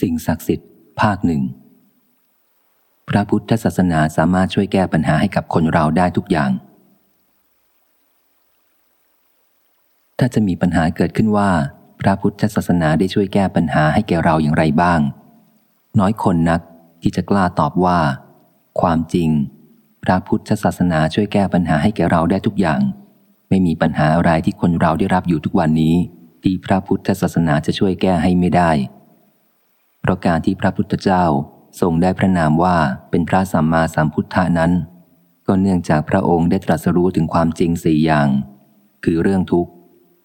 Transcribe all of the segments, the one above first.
สิ่งศักดิ์สิทธิ์ ภาคหนึ่ง พระพุทธศาสนาสามารถช่วยแก้ปัญหาให้กับคนเราได้ทุกอย่าง ถ้าจะมีปัญหาเกิดขึ้นว่า พระพุทธศาสนาได้ช่วยแก้ปัญหาให้แก่เราอย่างไรบ้าง น้อยคนนักที่จะกล้าตอบว่า ความจริง พระพุทธศาสนาช่วยแก้ปัญหาให้แก่เราได้ทุกอย่าง ไม่มีปัญหาอะไรที่คนเราได้รับอยู่ทุกวันนี้ที่พระพุทธศาสนาจะช่วยแก้ให้ไม่ได้ ราะการที่พระพุทธเจ้าทรงได้พระนามว่าเป็นพระสัมมาสัมพุทธานั้น ก็เนื่องจากพระองค์ได้ตรัสรู้ถึงความจริงสี่อย่าง คือเรื่องทุกข์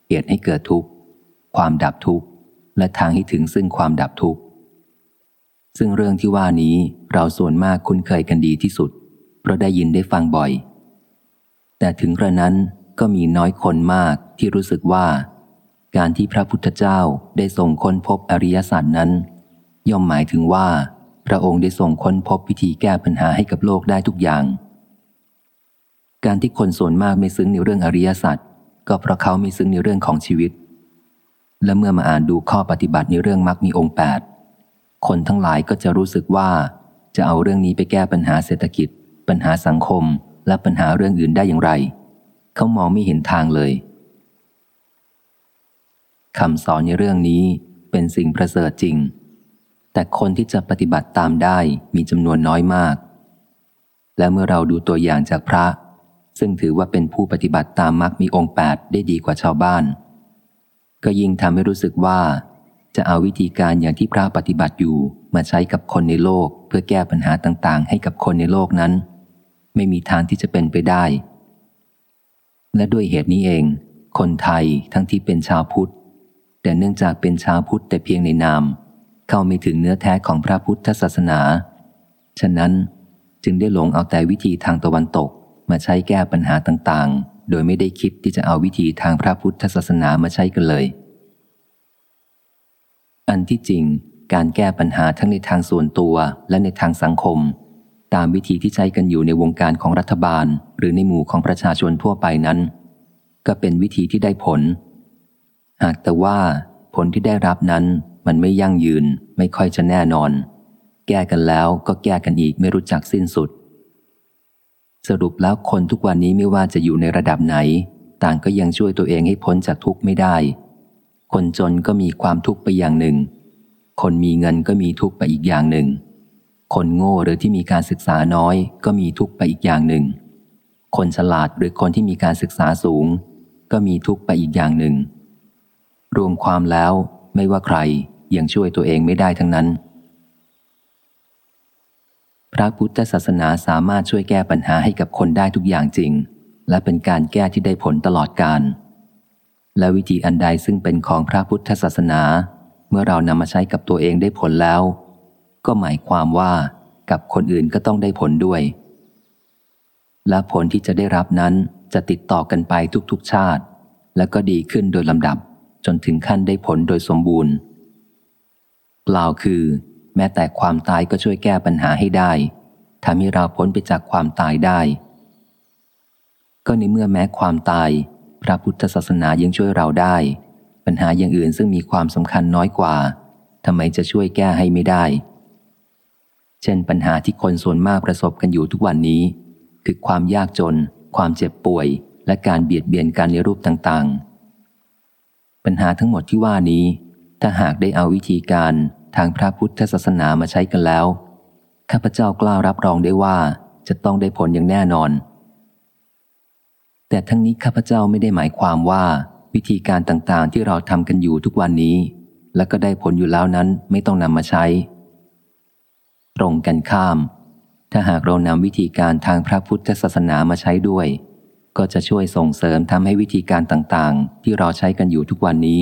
เหตุให้เกิดทุกข์ ความดับทุกข์ และทางให้ถึงซึ่งความดับทุกข์ ซึ่งเรื่องที่ว่านี้เราส่วนมากคุ้นเคยกันดีที่สุด เพราะได้ยินได้ฟังบ่อย แต่ถึงกระนั้นก็มีน้อยคนมากที่รู้สึกว่า การที่พระพุทธเจ้าได้ทรงค้นพบอริยสัจนั้น ย่อมหมายถึงว่า พระองค์ได้ทรงค้นพบวิธีแก้ปัญหาให้กับโลกได้ทุกอย่าง การที่คนส่วนมากไม่ซึ้งในเรื่องอริยสัจก็เพราะเขาไม่ซึ้งในเรื่องของชีวิต และเมื่อมาอ่านดูข้อปฏิบัติในเรื่องมรรคมีองค์แปดคนทั้งหลายก็จะรู้สึกว่า จะเอาเรื่องนี้ไปแก้ปัญหาเศรษฐกิจ ปัญหาสังคม และปัญหาเรื่องอื่นได้อย่างไร เขามองไม่เห็นทางเลยคำสอนในเรื่องนี้เป็นสิ่งประเสริฐจริง แต่คนที่จะปฏิบัติตามได้มีจำนวนน้อยมาก และเมื่อเราดูตัวอย่างจากพระ ซึ่งถือว่าเป็นผู้ปฏิบัติตามมรรคมีองค์แปดได้ดีกว่าชาวบ้าน ก็ยิ่งทำให้รู้สึกว่า จะเอาวิธีการอย่างที่พระปฏิบัติอยู่มาใช้กับคนในโลก เพื่อแก้ปัญหาต่างๆ ให้กับคนในโลกนั้น ไม่มีทางที่จะเป็นไปได้ และด้วยเหตุนี้เอง คนไทยทั้งที่เป็นชาวพุทธ แต่เนื่องจากเป็นชาวพุทธแต่เพียงในนาม เข้าไม่ถึงเนื้อแท้ของพระพุทธศาสนา ฉะนั้นจึงได้หลงเอาแต่วิธีทางตะวันตกมาใช้แก้ปัญหาต่างๆ โดยไม่ได้คิดที่จะเอาวิธีทางพระพุทธศาสนามาใช้กันเลย อันที่จริง การแก้ปัญหาทั้งในทางส่วนตัวและในทางสังคม ตามวิธีที่ใช้กันอยู่ในวงการของรัฐบาล หรือในหมู่ของประชาชนทั่วไปนั้น ก็เป็นวิธีที่ได้ผล หากแต่ว่าผลที่ได้รับนั้น มันไม่ยั่งยืน ไม่ค่อยจะแน่นอน แก้กันแล้วก็แก้กันอีกไม่รู้จักสิ้นสุด สรุปแล้วคนทุกวันนี้ไม่ว่าจะอยู่ในระดับไหน ต่างก็ยังช่วยตัวเองให้พ้นจากทุกข์ไม่ได้ คนจนก็มีความทุกข์ไปอย่างหนึ่ง คนมีเงินก็มีทุกข์ไปอีกอย่างหนึ่ง คนโง่หรือที่มีการศึกษาน้อยก็มีทุกข์ไปอีกอย่างหนึ่ง คนฉลาดหรือคนที่มีการศึกษาสูง ก็มีทุกข์ไปอีกอย่างหนึ่งรวมความแล้วไม่ว่าใคร ยังช่วยตัวเองไม่ได้ทั้งนั้น พระพุทธศาสนาสามารถช่วยแก้ปัญหาให้กับคนได้ทุกอย่างจริง และเป็นการแก้ที่ได้ผลตลอดการ และวิธีอันใดซึ่งเป็นของพระพุทธศาสนา เมื่อเรานำมาใช้กับตัวเองได้ผลแล้ว ก็หมายความว่ากับคนอื่นก็ต้องได้ผลด้วย และผลที่จะได้รับนั้นจะติดต่อกันไปทุกๆชาติ และก็ดีขึ้นโดยลำดับจนถึงขั้นได้ผลโดยสมบูรณ์ กล่าคือ แม้แต่ความตายก็ช่วยแก้ปัญหาให้ได้ทำให้เราพ้นไปจากความตายได้ ก็ในเมื่อแม้ความตาย พระพุทธศาสนายังช่วยเราได้ ปัญหาอย่างอื่นซึ่งมีความสำคัญน้อยกว่าทำไมจะช่วยแก้ให้ไม่ได้ เช่นปัญหาที่คนส่วนมากประสบกันอยู่ทุกวันนี้ คือความยากจน ความเจ็บป่วย และการเบียดเบียนกันในรูปต่างๆ ปัญหาทั้งหมดที่ว่านี้ ถ้าหากได้เอาวิธีการทางพระพุทธศาสนามาใช้กันแล้ว ข้าพเจ้ากล้ารับรองได้ว่าจะต้องได้ผลอย่างแน่นอน แต่ทั้งนี้ข้าพเจ้าไม่ได้หมายความว่าวิธีการต่างๆ ที่เราทำกันอยู่ทุกวันนี้ และก็ได้ผลอยู่แล้วนั้นไม่ต้องนำมาใช้ ตรงกันข้าม ถ้าหากเรานำวิธีการทางพระพุทธศาสนามาใช้ด้วย ก็จะช่วยส่งเสริมทำให้วิธีการต่างๆ ที่เราใช้กันอยู่ทุกวันนี้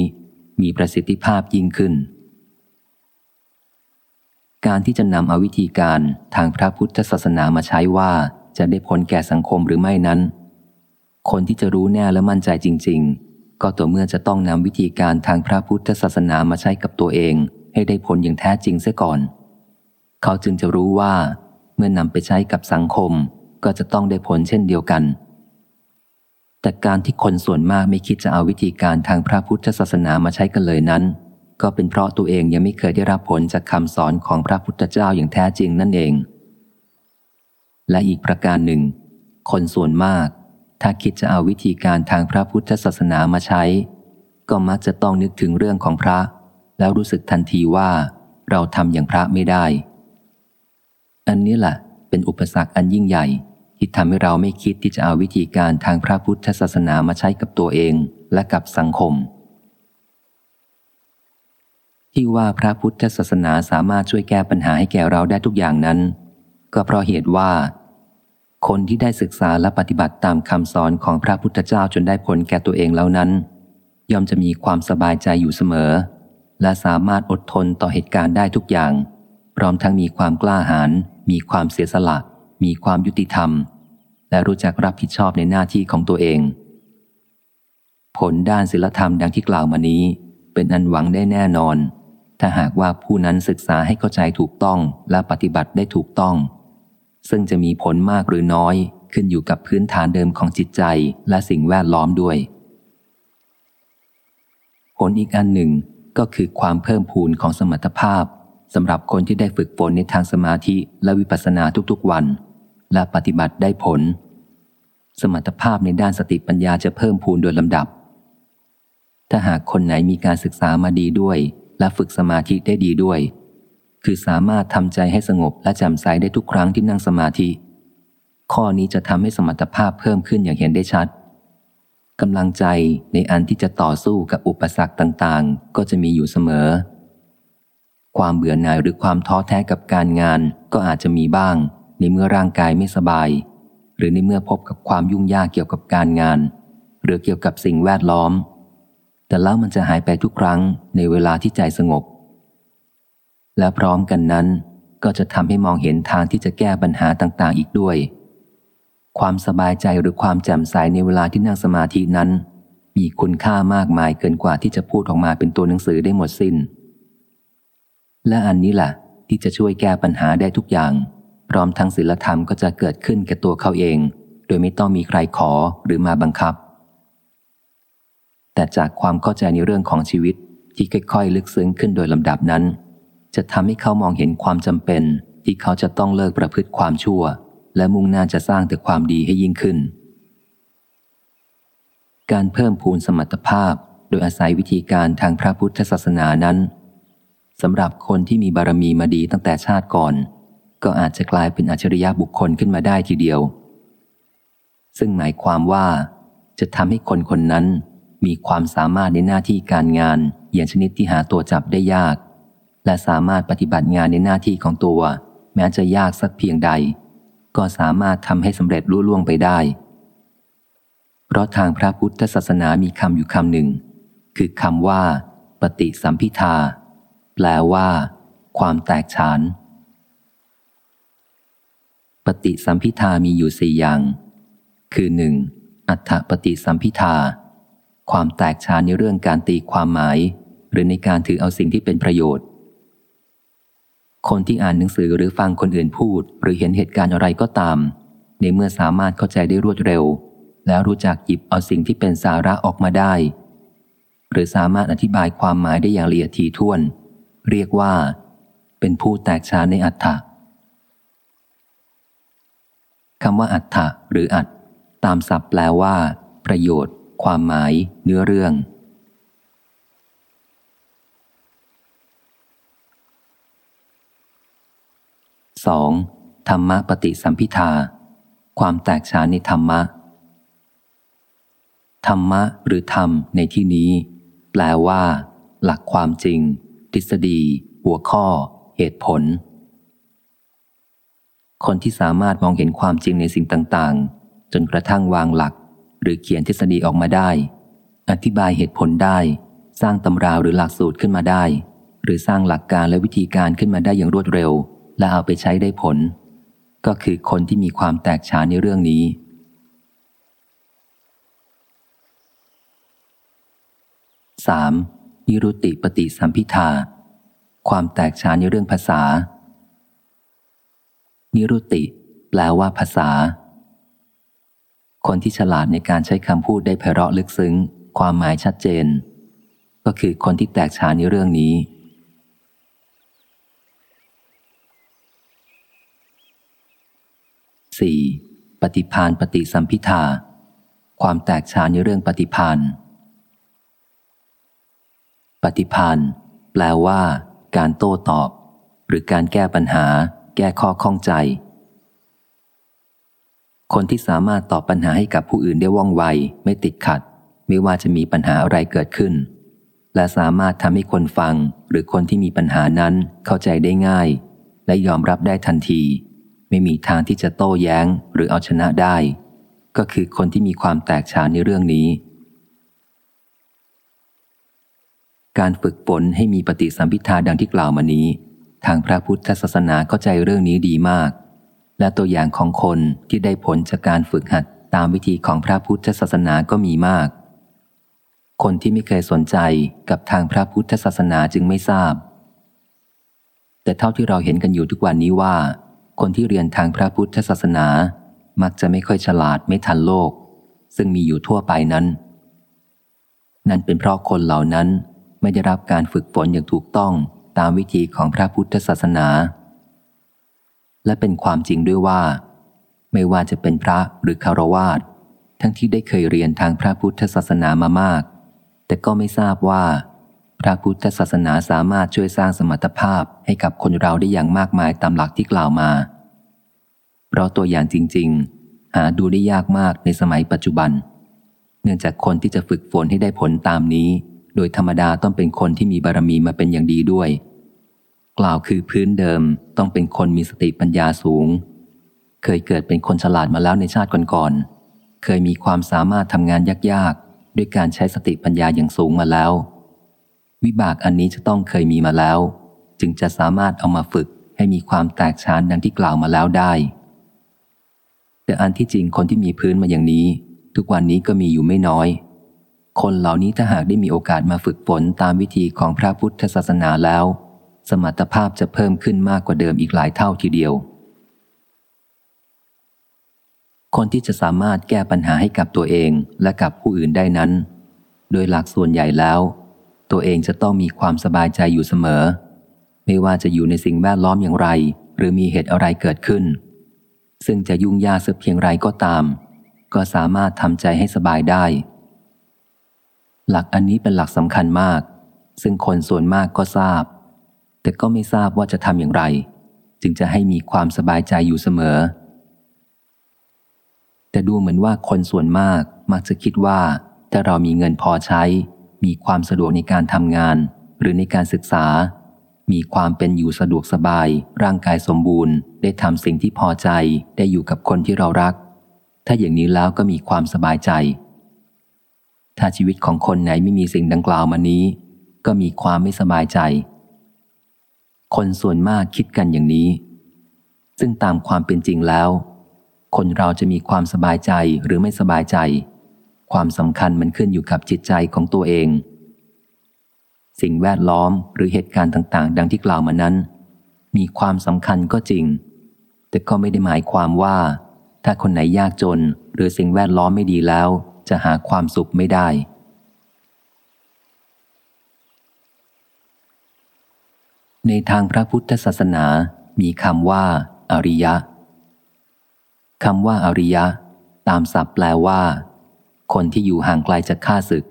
มีประสิทธิภาพยิ่งขึ้น การที่จะนำเอาวิธีการทางพระพุทธศาสนามาใช้ว่าจะได้ผลแก่สังคมหรือไม่นั้น คนที่จะรู้แน่และมั่นใจจริง ๆ ก็ต่อเมื่อจะต้องนำวิธีการทางพระพุทธศาสนามาใช้กับตัวเองให้ได้ผลอย่างแท้จริงเสียก่อน เขาจึงจะรู้ว่า เมื่อนำไปใช้กับสังคมก็จะต้องได้ผลเช่นเดียวกัน แต่การที่คนส่วนมากไม่คิดจะเอาวิธีการทางพระพุทธศาสนามาใช้กันเลยนั้น ก็เป็นเพราะตัวเองยังไม่เคยได้รับผลจากคำสอนของพระพุทธเจ้าอย่างแท้จริงนั่นเอง และอีกประการหนึ่ง คนส่วนมาก ถ้าคิดจะเอาวิธีการทางพระพุทธศาสนามาใช้ ก็มักจะต้องนึกถึงเรื่องของพระ แล้วรู้สึกทันทีว่า เราทำอย่างพระไม่ได้ อันนี้แหละเป็นอุปสรรคอันยิ่งใหญ่ ที่ทำให้เราไม่คิดที่จะเอาวิธีการทางพระพุทธศาสนามาใช้กับตัวเองและกับสังคม ที่ว่าพระพุทธศาสนาสามารถช่วยแก้ปัญหาให้แก่เราได้ทุกอย่างนั้น ก็เพราะเหตุว่า คนที่ได้ศึกษาและปฏิบัติตามคำสอนของพระพุทธเจ้าจนได้ผลแก่ตัวเองแล้วนั้น ย่อมจะมีความสบายใจอยู่เสมอ และสามารถอดทนต่อเหตุการณ์ได้ทุกอย่าง พร้อมทั้งมีความกล้าหาญมีความเสียสละ มีความยุติธรรม และรู้จักรับผิดชอบในหน้าที่ของตัวเอง ผลด้านศีลธรรมดังที่กล่าวมานี้ เป็นอันหวังได้แน่นอน ถ้าหากว่าผู้นั้นศึกษาให้เข้าใจถูกต้องและปฏิบัติได้ถูกต้อง ซึ่งจะมีผลมากหรือน้อยขึ้นอยู่กับพื้นฐานเดิมของจิตใจและสิ่งแวดล้อมด้วย ผลอีกอันหนึ่งก็คือความเพิ่มพูนของสมรรถภาพสำหรับคนที่ได้ฝึกฝนในทางสมาธิและวิปัสสนาทุกๆวัน และปฏิบัติได้ผล สมรรถภาพในด้านสติปัญญาจะเพิ่มพูนโดยลำดับ ถ้าหากคนไหนมีการศึกษามาดีด้วย และฝึกสมาธิได้ดีด้วย คือสามารถทำใจให้สงบและจำใสได้ทุกครั้งที่นั่งสมาธิ ข้อนี้จะทำให้สมรรถภาพเพิ่มขึ้นอย่างเห็นได้ชัดกำลังใจในอันที่จะต่อสู้กับอุปสรรคต่างๆ ก็จะมีอยู่เสมอ ความเบื่อหน่ายหรือความท้อแท้กับการงานก็อาจจะมีบ้าง ในเมื่อร่างกายไม่สบาย หรือในเมื่อพบกับความยุ่งยากเกี่ยวกับการงาน หรือเกี่ยวกับสิ่งแวดล้อม แต่แล้วมันจะหายไปทุกครั้งในเวลาที่ใจสงบ และพร้อมกันนั้น ก็จะทำให้มองเห็นทางที่จะแก้ปัญหาต่างๆ อีกด้วย ความสบายใจหรือความแจ่มใสในเวลาที่นั่งสมาธินั้น มีคุณค่ามากมายเกินกว่าที่จะพูดออกมาเป็นตัวหนังสือได้หมดสิน้น และอันนี้แหละที่จะช่วยแก้ปัญหาได้ทุกอย่าง พร้อมทั้งศีลธรรมก็จะเกิดขึ้นแก่ตัวเขาเอง โดยไม่ต้องมีใครขอหรือมาบังคับ แต่จากความเข้าใจในเรื่องของชีวิตที่ค่อยๆ ลึกซึ้งขึ้นโดยลำดับนั้น จะทำให้เขามองเห็นความจำเป็น ที่เขาจะต้องเลิกประพฤติความชั่ว และมุ่งหน้าจะสร้างแต่ความดีให้ยิ่งขึ้น การเพิ่มพูนสมรรถภาพ โดยอาศัยวิธีการทางพระพุทธศาสนานั้นสำหรับคนที่มีบารมีมาดีตั้งแต่ชาติก่อน ก็อาจจะกลายเป็นอัจฉริยะบุคคลขึ้นมาได้ทีเดียว ซึ่งหมายความว่า จะทำให้คนคนนั้นมีความสามารถในหน้าที่การงาน อย่างชนิดที่หาตัวจับได้ยาก และสามารถปฏิบัติงานในหน้าที่ของตัว แม้จะยากสักเพียงใด ก็สามารถทำให้สำเร็จรุ่ล่วงไปได้ เพราะทางพระพุทธศาสนามีคำอยู่คำหนึ่ง คือคำว่า ปฏิสัมพิทาแปลว่า ความแตกฉาน ปฏิสัมพิทามีอยู่สี่อย่าง คือหนึ่งอัฏฐปฏิสัมพิทา ความแตกฉานในเรื่องการตีความหมาย หรือในการถือเอาสิ่งที่เป็นประโยชน์ คนที่อ่านหนังสือหรือฟังคนอื่นพูด หรือเห็นเหตุการณ์อะไรก็ตาม ในเมื่อสามารถเข้าใจได้รวดเร็ว แล้วรู้จักหยิบเอาสิ่งที่เป็นสาระออกมาได้ หรือสามารถอธิบายความหมายได้อย่างละเอียดถี่ถ้วน เรียกว่า เป็นผู้แตกฉานในอัฏฐะ คำว่าอัฏฐะหรืออัตตามศัพท์แปลว่า ประโยชน์ ความหมาย เนื้อเรื่อง 2. ธรรมะปฏิสัมพิทา ความแตกฉานในธรรมะ ธรรมะหรือธรรมในที่นี้ แปลว่า หลักความจริง ทฤษฎี หัวข้อ เหตุผล คนที่สามารถมองเห็นความจริงในสิ่งต่างๆ จนกระทั่งวางหลัก หรือเขียนทฤษฎีออกมาได้ อธิบายเหตุผลได้ สร้างตำราหรือหลักสูตรขึ้นมาได้ หรือสร้างหลักการและวิธีการขึ้นมาได้อย่างรวดเร็ว และเอาไปใช้ได้ผล ก็คือคนที่มีความแตกฉานในเรื่องนี้ 3. นิรุติปฏิสัมพิทา ความแตกฉานในเรื่องภาษา นิรุติ แปลว่าภาษา คนที่ฉลาดในการใช้คำพูดได้ไพเราะลึกซึ้ง ความหมายชัดเจน ก็คือคนที่แตกฉานในเรื่องนี้ 4. ปฏิพานปฏิสัมพิทาความแตกฉานในเรื่องปฏิพานปฏิพานแปลว่า การโต้ตอบ หรือการแก้ปัญหา แก้ข้อข้องใจ คนที่สามารถตอบปัญหาให้กับผู้อื่นได้ว่องไว ไม่ติดขัด ไม่ว่าจะมีปัญหาอะไรเกิดขึ้น และสามารถทำให้คนฟัง หรือคนที่มีปัญหานั้นเข้าใจได้ง่าย และยอมรับได้ทันที ไม่มีทางที่จะโต้แย้งหรือเอาชนะได้ ก็คือคนที่มีความแตกฉานในเรื่องนี้การฝึกฝนให้มีปฏิสัมพิทาดังที่กล่าวมานี้ ทางพระพุทธศาสนาเข้าใจเรื่องนี้ดีมาก และตัวอย่างของคนที่ได้ผลจากการฝึกหัดตามวิธีของพระพุทธศาสนาก็มีมาก คนที่ไม่เคยสนใจกับทางพระพุทธศาสนาจึงไม่ทราบ แต่เท่าที่เราเห็นกันอยู่ทุกวันนี้ว่า คนที่เรียนทางพระพุทธศาสนา มักจะไม่ค่อยฉลาดไม่ทันโลก ซึ่งมีอยู่ทั่วไปนั้น นั่นเป็นเพราะคนเหล่านั้นไม่ได้รับการฝึกฝนอย่างถูกต้องามวิธีของพระพุทธศาสนา และเป็นความจริงด้วยว่า ไม่ว่าจะเป็นพระหรือคารวาสทั้งที่ได้เคยเรียนทางพระพุทธศาสนามามาก แต่ก็ไม่ทราบว่า พระพุทธศาสนาสามารถช่วยสร้างสมรรถภาพให้กับคนเราได้อย่างมากมายตามหลักที่กล่าวมา เพราะตัวอย่างจริง ๆ หาดูได้ยากมากในสมัยปัจจุบัน เนื่องจากคนที่จะฝึกฝนให้ได้ผลตามนี้ โดยธรรมดาต้องเป็นคนที่มีบารมีมาเป็นอย่างดีด้วย กล่าวคือพื้นเดิมต้องเป็นคนมีสติปัญญาสูง เคยเกิดเป็นคนฉลาดมาแล้วในชาติก่อนๆ เคยมีความสามารถทำงานยากๆ ด้วยการใช้สติปัญญาอย่างสูงมาแล้ว วิบากอันนี้จะต้องเคยมีมาแล้ว จึงจะสามารถเอามาฝึกให้มีความแตกฉานดังที่กล่าวมาแล้วได้ แต่อันที่จริงคนที่มีพื้นมาอย่างนี้ ทุกวันนี้ก็มีอยู่ไม่น้อย คนเหล่านี้ถ้าหากได้มีโอกาสมาฝึกฝนตามวิธีของพระพุทธศาสนาแล้ว สมรรถภาพจะเพิ่มขึ้นมากกว่าเดิมอีกหลายเท่าทีเดียว คนที่จะสามารถแก้ปัญหาให้กับตัวเองและกับผู้อื่นได้นั้น โดยหลักส่วนใหญ่แล้ว ตัวเองจะต้องมีความสบายใจอยู่เสมอ ไม่ว่าจะอยู่ในสิ่งแวดล้อมอย่างไร หรือมีเหตุอะไรเกิดขึ้น ซึ่งจะยุ่งยากสักเพียงไรก็ตาม ก็สามารถทำใจให้สบายได้ หลักอันนี้เป็นหลักสำคัญมาก ซึ่งคนส่วนมากก็ทราบ แต่ก็ไม่ทราบว่าจะทำอย่างไร จึงจะให้มีความสบายใจอยู่เสมอ แต่ดูเหมือนว่าคนส่วนมากมักจะคิดว่า ถ้าเรามีเงินพอใช้ มีความสะดวกในการทำงาน หรือในการศึกษา มีความเป็นอยู่สะดวกสบาย ร่างกายสมบูรณ์ ได้ทำสิ่งที่พอใจได้อยู่กับคนที่เรารัก ถ้าอย่างนี้แล้วก็มีความสบายใจ ถ้าชีวิตของคนไหนไม่มีสิ่งดังกล่าวมานี้ ก็มีความไม่สบายใจ คนส่วนมากคิดกันอย่างนี้ ซึ่งตามความเป็นจริงแล้ว คนเราจะมีความสบายใจหรือไม่สบายใจ ความสำคัญมันขึ้นอยู่กับจิตใจของตัวเอง สิ่งแวดล้อมหรือเหตุการณ์ต่าง ๆ ดังที่กล่าวมานั้น มีความสำคัญก็จริง แต่ก็ไม่ได้หมายความว่า ถ้าคนไหนยากจนหรือสิ่งแวดล้อมไม่ดีแล้ว จะหาความสุขไม่ได้ ในทางพระพุทธศาสนา มีคำว่า อริยะคำว่าอริยะ ตามศัพท์แปลว่า คนที่อยู่ห่างไกลจากข้าศึก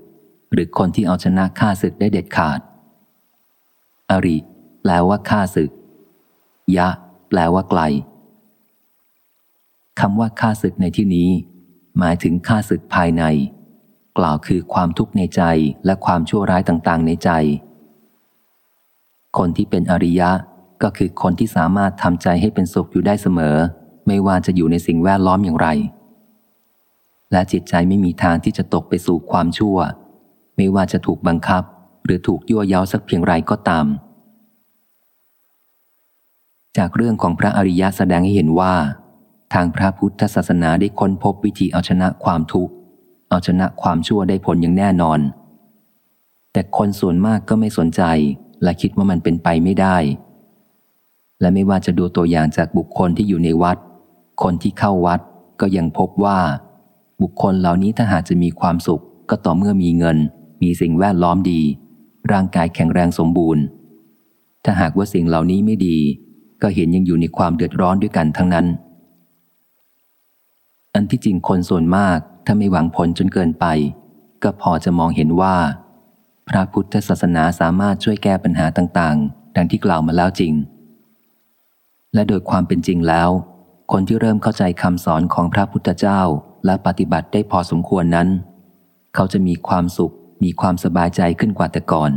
หรือคนที่เอาชนะข้าศึกได้เด็ดขาด อริ แปลว่าข้าศึก ยะ แปลว่าไกลคำว่าข้าศึกในที่นี้ หมายถึงข้าศึกภายใน กล่าวคือความทุกข์ในใจและความชั่วร้ายต่างๆ ในใจ คนที่เป็นอริยะก็คือคนที่สามารถทำใจให้เป็นสุขอยู่ได้เสมอ ไม่ว่าจะอยู่ในสิ่งแวดล้อมอย่างไร และจิตใจไม่มีทางที่จะตกไปสู่ความชั่ว ไม่ว่าจะถูกบังคับ หรือถูกยั่วย้าสักเพียงไรก็ตาม จากเรื่องของพระอริยะแสดงให้เห็นว่า ทางพระพุทธศาสนาได้ค้นพบวิธีเอาชนะความทุกข์เอาชนะความชั่วได้ผลอย่างแน่นอน แต่คนส่วนมากก็ไม่สนใจ และคิดว่ามันเป็นไปไม่ได้ และไม่ว่าจะดูตัวอย่างจากบุคคลที่อยู่ในวัด คนที่เข้าวัดก็ยังพบว่า บุคคลเหล่านี้ถ้าหากจะมีความสุข ก็ต่อเมื่อมีเงิน มีสิ่งแวดล้อมดี ร่างกายแข็งแรงสมบูรณ์ ถ้าหากว่าสิ่งเหล่านี้ไม่ดี ก็เห็นยังอยู่ในความเดือดร้อนด้วยกันทั้งนั้น อันที่จริงคนส่วนมากถ้าไม่หวังผลจนเกินไป ก็พอจะมองเห็นว่า พระพุทธศาสนาสามารถช่วยแก้ปัญหาต่างๆ ดังที่กล่าวมาแล้วจริง และโดยความเป็นจริงแล้ว คนที่เริ่มเข้าใจคำสอนของพระพุทธเจ้าและปฏิบัติได้พอสมควรนั้น เขาจะมีความสุข มีความสบายใจขึ้นกว่าแต่ก่อน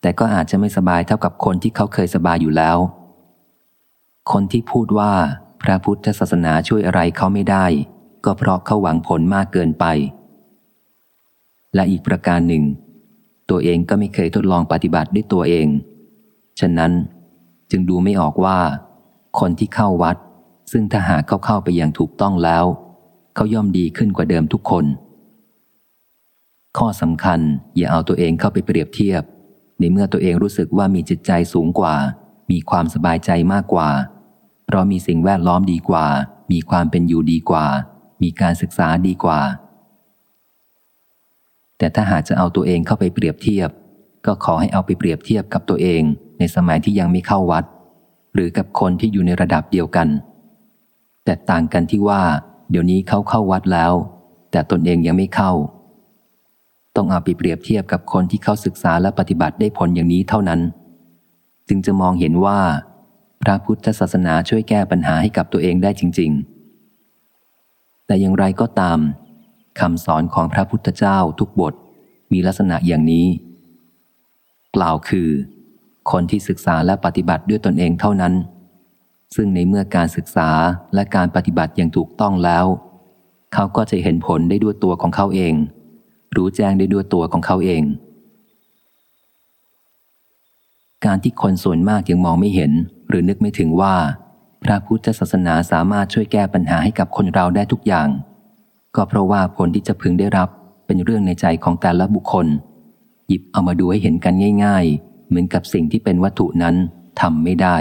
แต่ก็อาจจะไม่สบายเท่ากับคนที่เขาเคยสบายอยู่แล้ว คนที่พูดว่าพระพุทธศาสนาช่วยอะไรเขาไม่ได้ ก็เพราะเขาหวังผลมากเกินไป และอีกประการหนึ่ง ตัวเองก็ไม่เคยทดลองปฏิบัติด้วยตัวเอง ฉะนั้นจึงดูไม่ออกว่า คนที่เข้าวัด ซึ่งถ้าหากเขาเข้าไปอย่างถูกต้องแล้ว เขาย่อมดีขึ้นกว่าเดิมทุกคน ข้อสำคัญอย่าเอาตัวเองเข้าไปเปรียบเทียบ ในเมื่อตัวเองรู้สึกว่ามีจิตใจสูงกว่า มีความสบายใจมากกว่า เพราะมีสิ่งแวดล้อมดีกว่า มีความเป็นอยู่ดีกว่า มีการศึกษาดีกว่า แต่ถ้าหากจะเอาตัวเองเข้าไปเปรียบเทียบ ก็ขอให้เอาไปเปรียบเทียบกับตัวเองในสมัยที่ยังไม่เข้าวัด หรือกับคนที่อยู่ในระดับเดียวกัน แต่ต่างกันที่ว่า เดี๋ยวนี้เขาเข้าวัดแล้ว แต่ตนเองยังไม่เข้า ต้องเอาไปเปรียบเทียบกับคนที่เขาศึกษาและปฏิบัติได้ผลอย่างนี้เท่านั้น จึงจะมองเห็นว่า พระพุทธศาสนาช่วยแก้ปัญหาให้กับตัวเองได้จริง ๆ แต่อย่างไรก็ตาม คำสอนของพระพุทธเจ้าทุกบทมีลักษณะอย่างนี้ กล่าวคือ คนที่ศึกษาและปฏิบัติด้วยตนเองเท่านั้น ซึ่งในเมื่อการศึกษาและการปฏิบัติอย่างถูกต้องแล้ว เขาก็จะเห็นผลได้ด้วยตัวของเขาเอง รู้แจ้งได้ด้วยตัวของเขาเอง การที่คนส่วนมากยังมองไม่เห็น หรือนึกไม่ถึงว่า พระพุทธศาสนาสามารถช่วยแก้ปัญหาให้กับคนเราได้ทุกอย่าง ก็เพราะว่าผลที่จะพึงได้รับเป็นเรื่องในใจของแต่ละบุคคล หยิบเอามาดูให้เห็นกันง่าย ๆ เหมือนกับสิ่งที่เป็นวัตถุนั้นทำไม่ได้